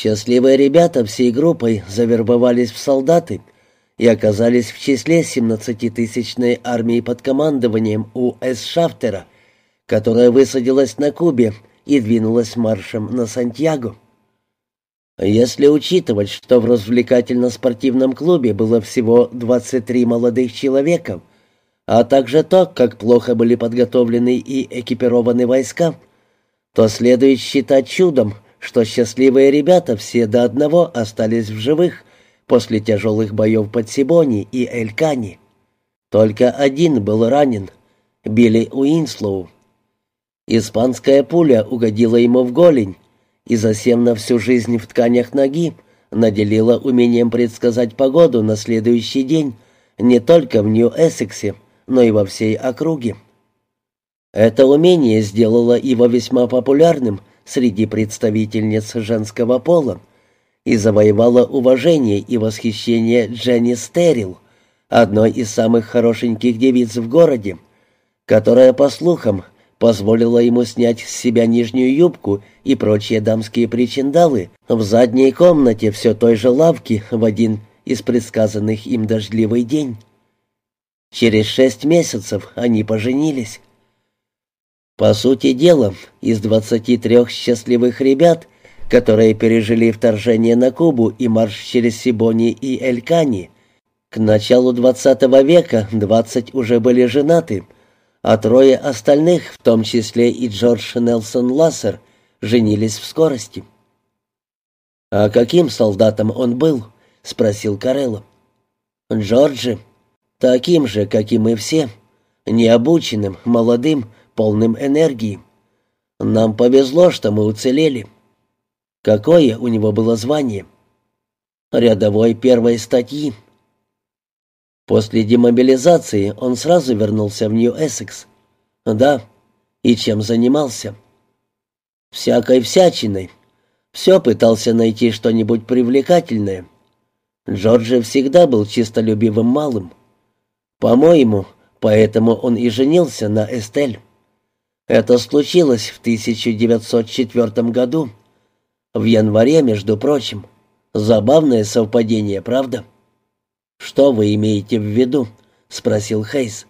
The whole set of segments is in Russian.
Счастливые ребята всей группой завербовались в солдаты и оказались в числе 17-тысячной армии под командованием У.С. Шафтера, которая высадилась на Кубе и двинулась маршем на Сантьяго. Если учитывать, что в развлекательно-спортивном клубе было всего 23 молодых человека, а также то, как плохо были подготовлены и экипированы войска, то следует считать чудом, что счастливые ребята все до одного остались в живых после тяжелых боев под Сибони и Эль-Кани. Только один был ранен — Билли Уинслоу. Испанская пуля угодила ему в голень, и засим на всю жизнь в тканях ноги наделила умением предсказать погоду на следующий день не только в Нью-Эссексе, но и во всей округе. Это умение сделало его весьма популярным среди представительниц женского пола и завоевало уважение и восхищение Дженни Стерил, одной из самых хорошеньких девиц в городе, которая, по слухам, позволила ему снять с себя нижнюю юбку и прочие дамские причиндалы в задней комнате все той же лавки в один из предсказанных им дождливый день. Через шесть месяцев они поженились. По сути дела, из двадцати трех счастливых ребят, которые пережили вторжение на Кубу и марш через Сибони и Элькани, к началу двадцатого века двадцать уже были женаты — а трое остальных, в том числе и Джордж Нелсон Лассер, женились в скорости. «А каким солдатом он был?» — спросил Карелло. «Джорджи. Таким же, как и мы все. Необученным, молодым, полным энергии. Нам повезло, что мы уцелели. Какое у него было звание?» «Рядовой первой статьи», После демобилизации он сразу вернулся в Нью-Эссекс. Да, и чем занимался? Всякой всячиной. Все пытался найти что-нибудь привлекательное. Джорджи всегда был чистолюбивым малым. По-моему, поэтому он и женился на Эстель. Это случилось в 1904 году. В январе, между прочим. Забавное совпадение, правда? «Что вы имеете в виду?» — спросил Хейс.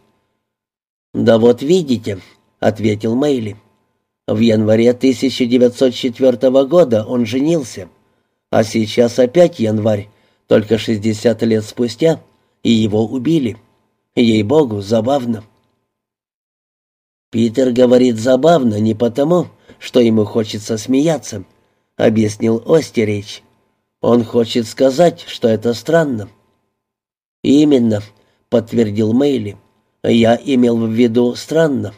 «Да вот видите», — ответил Мэйли. «В январе 1904 года он женился, а сейчас опять январь, только 60 лет спустя, и его убили. Ей-богу, забавно». «Питер говорит забавно не потому, что ему хочется смеяться», — объяснил Остерич. «Он хочет сказать, что это странно». «Именно», — подтвердил Мэйли. «Я имел в виду странно».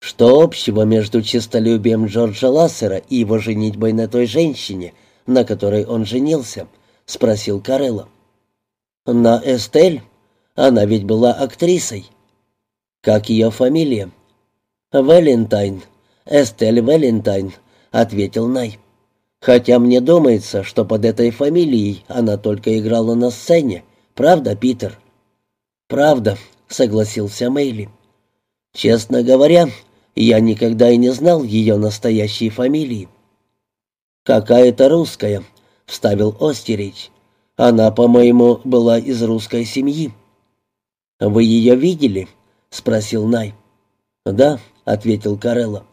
Что общего между честолюбием Джорджа Лассера и его женитьбой на той женщине, на которой он женился? — спросил Карелло. «На Эстель? Она ведь была актрисой». «Как ее фамилия?» «Валентайн. Эстель Валентайн», — ответил Най. «Хотя мне думается, что под этой фамилией она только играла на сцене, Правда, Питер?» «Правда», — согласился Мэйли. «Честно говоря, я никогда и не знал ее настоящей фамилии». «Какая-то русская», — вставил Остерич. «Она, по-моему, была из русской семьи». «Вы ее видели?» — спросил Най. «Да», — ответил Карелло.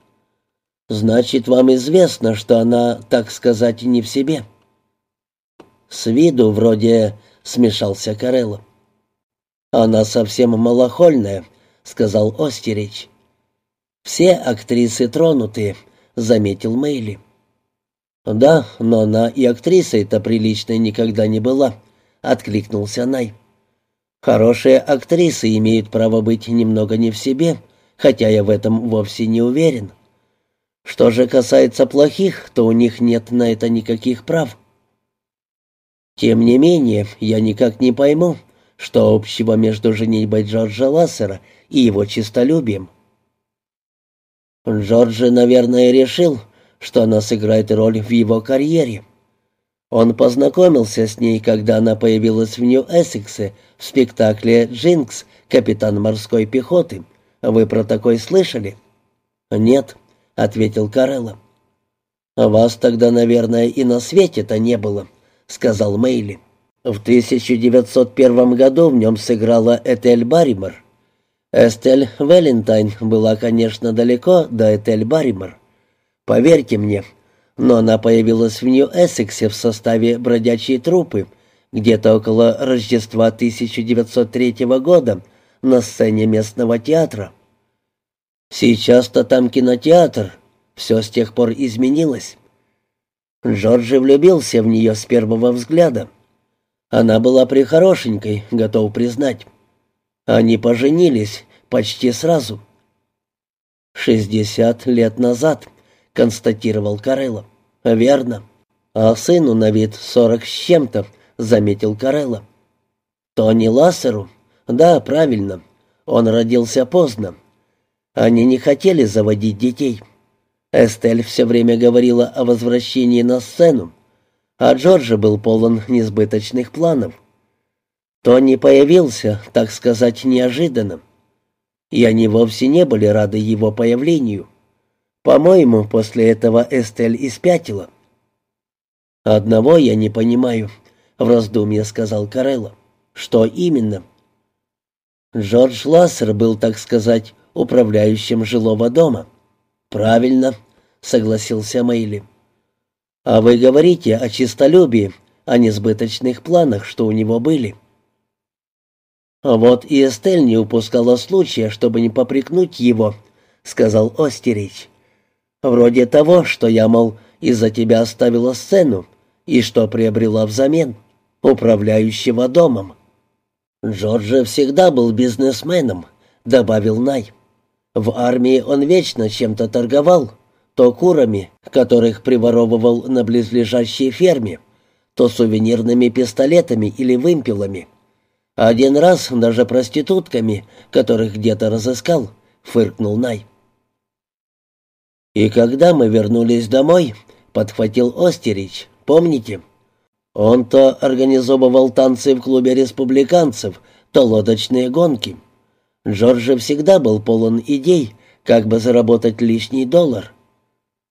«Значит, вам известно, что она, так сказать, не в себе?» «С виду вроде — смешался Карелло. «Она совсем малохольная», — сказал Остерич. «Все актрисы тронутые», — заметил Мэйли. «Да, но она и актрисой-то приличной никогда не была», — откликнулся Най. «Хорошие актрисы имеют право быть немного не в себе, хотя я в этом вовсе не уверен. Что же касается плохих, то у них нет на это никаких прав. Тем не менее, я никак не пойму, что общего между женитьбой Джорджа Лассера и его честолюбием. Джорджи, наверное, решил, что она сыграет роль в его карьере. Он познакомился с ней, когда она появилась в Нью-Эссексе в спектакле «Джинкс. Капитан морской пехоты». Вы про такой слышали? «Нет», — ответил Карелло. «А вас тогда, наверное, и на свете-то не было», — сказал Мейли. В 1901 году в нем сыграла Этель Барримор. Эстель Валентайн была, конечно, далеко до Этель Барримор. Поверьте мне, но она появилась в Нью-Эссексе в составе бродячей труппы где-то около Рождества 1903 года на сцене местного театра. Сейчас-то там кинотеатр, все с тех пор изменилось. Джорджи влюбился в нее с первого взгляда. Она была прихорошенькой, готов признать. Они поженились почти сразу. «Шестьдесят лет назад», — констатировал Карелло. «Верно. А сыну на вид сорок с чем-то», — заметил Карелло. «Тони Лассеру?» «Да, правильно. Он родился поздно. Они не хотели заводить детей. Эстель все время говорила о возвращении на сцену, а Джорджи был полон несбыточных планов. Тони появился, так сказать, неожиданно. И они вовсе не были рады его появлению. По-моему, после этого Эстель испятила. «Одного я не понимаю», — в раздумье сказал Карелло. «Что именно?» Джордж Лассер был, так сказать, управляющим жилого дома. «Правильно», — согласился Мэйли. «А вы говорите о чистолюбии, о несбыточных планах, что у него были». А «Вот и Эстель не упускала случая, чтобы не попрекнуть его», — сказал Остерич. «Вроде того, что я, мол, из-за тебя оставила сцену, и что приобрела взамен, управляющего домом». «Джорджи всегда был бизнесменом», — добавил Най. «В армии он вечно чем-то торговал, то курами, которых приворовывал на близлежащей ферме, то сувенирными пистолетами или вымпелами. Один раз даже проститутками, которых где-то разыскал, фыркнул Най. «И когда мы вернулись домой», — подхватил Остерич, — «помните? Он то организовывал танцы в клубе республиканцев, то лодочные гонки. Джорджи всегда был полон идей, как бы заработать лишний доллар.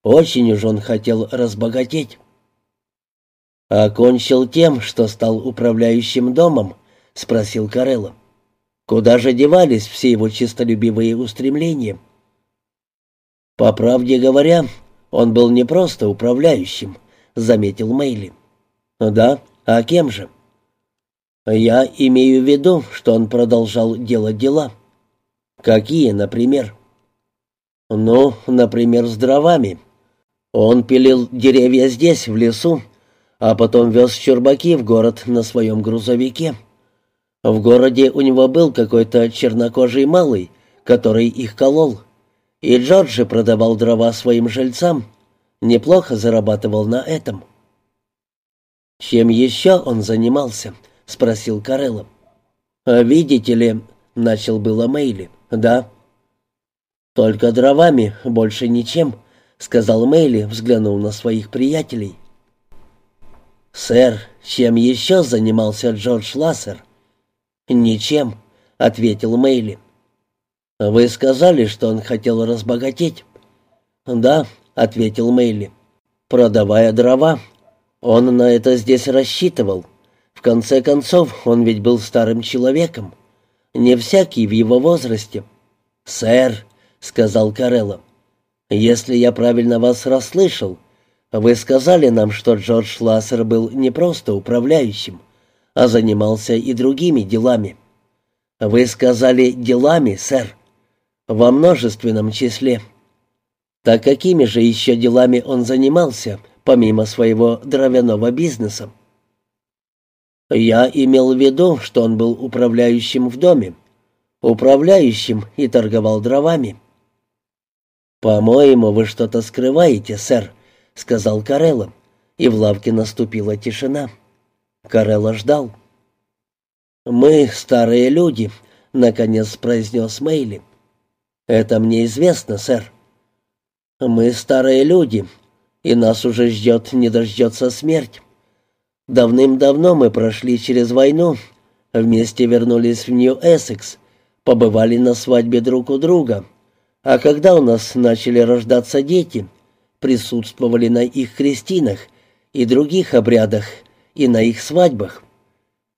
Очень уж он хотел разбогатеть. Окончил тем, что стал управляющим домом, спросил Карелло. Куда же девались все его честолюбивые устремления? По правде говоря, он был не просто управляющим, заметил Мейли. Да, а кем же? Я имею в виду, что он продолжал делать дела. Какие, например? Ну, например, с дровами. Он пилил деревья здесь, в лесу, а потом вез чурбаки в город на своем грузовике. В городе у него был какой-то чернокожий малый, который их колол. И Джорджи продавал дрова своим жильцам. Неплохо зарабатывал на этом. «Чем еще он занимался?» — спросил Карелло. «А «Видите ли», — начал было Мейли. «Да». «Только дровами, больше ничем», — сказал Мейли, взглянув на своих приятелей. «Сэр, чем еще занимался Джордж Лассер?» «Ничем», — ответил Мейли. «Вы сказали, что он хотел разбогатеть?» «Да», — ответил Мейли, — «продавая дрова. Он на это здесь рассчитывал. В конце концов, он ведь был старым человеком. Не всякий в его возрасте». «Сэр», — сказал Карелло, — «если я правильно вас расслышал, вы сказали нам, что Джордж Лассер был не просто управляющим, а занимался и другими делами. Вы сказали «делами», сэр, во множественном числе. Так какими же еще делами он занимался, помимо своего дровяного бизнеса? Я имел в виду, что он был управляющим в доме, управляющим и торговал дровами. «По-моему, вы что-то скрываете, сэр», — сказал Карелло, и в лавке наступила тишина. Карелло ждал. «Мы старые люди», — наконец произнес Мейли. «Это мне известно, сэр». «Мы старые люди, и нас уже ждет, не дождется смерть. Давным-давно мы прошли через войну, вместе вернулись в Нью-Эссекс, побывали на свадьбе друг у друга, а когда у нас начали рождаться дети, присутствовали на их крестинах и других обрядах, и на их свадьбах.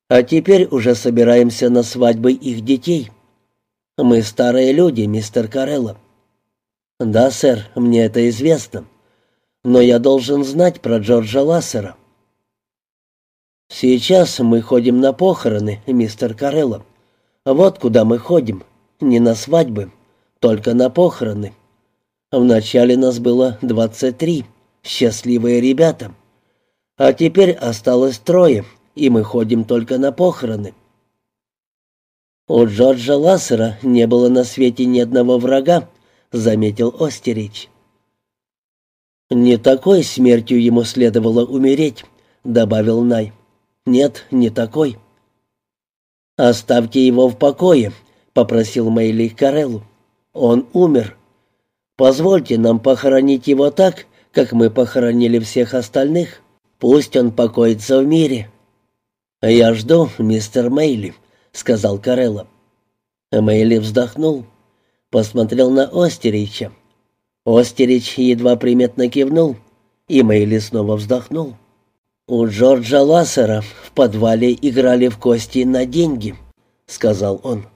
А теперь уже собираемся на свадьбы их детей. Мы старые люди, мистер Карелло. Да, сэр, мне это известно. Но я должен знать про Джорджа Лассера. Сейчас мы ходим на похороны, мистер Карелло. Вот куда мы ходим. Не на свадьбы, только на похороны. Вначале нас было двадцать три, счастливые ребята. А теперь осталось трое, и мы ходим только на похороны. У Джорджа Лассера не было на свете ни одного врага, заметил Остерич. Не такой смертью ему следовало умереть, добавил Най. Нет, не такой. Оставьте его в покое, попросил Мэйли Кареллу. Он умер. Позвольте нам похоронить его так, как мы похоронили всех остальных. Пусть он покоится в мире. Я жду, мистер Мэйли, сказал Карелла. Мэйли вздохнул, посмотрел на Остерича. Остерич едва приметно кивнул, и Мэйли снова вздохнул. «У Джорджа Лассера в подвале играли в кости на деньги», — сказал он.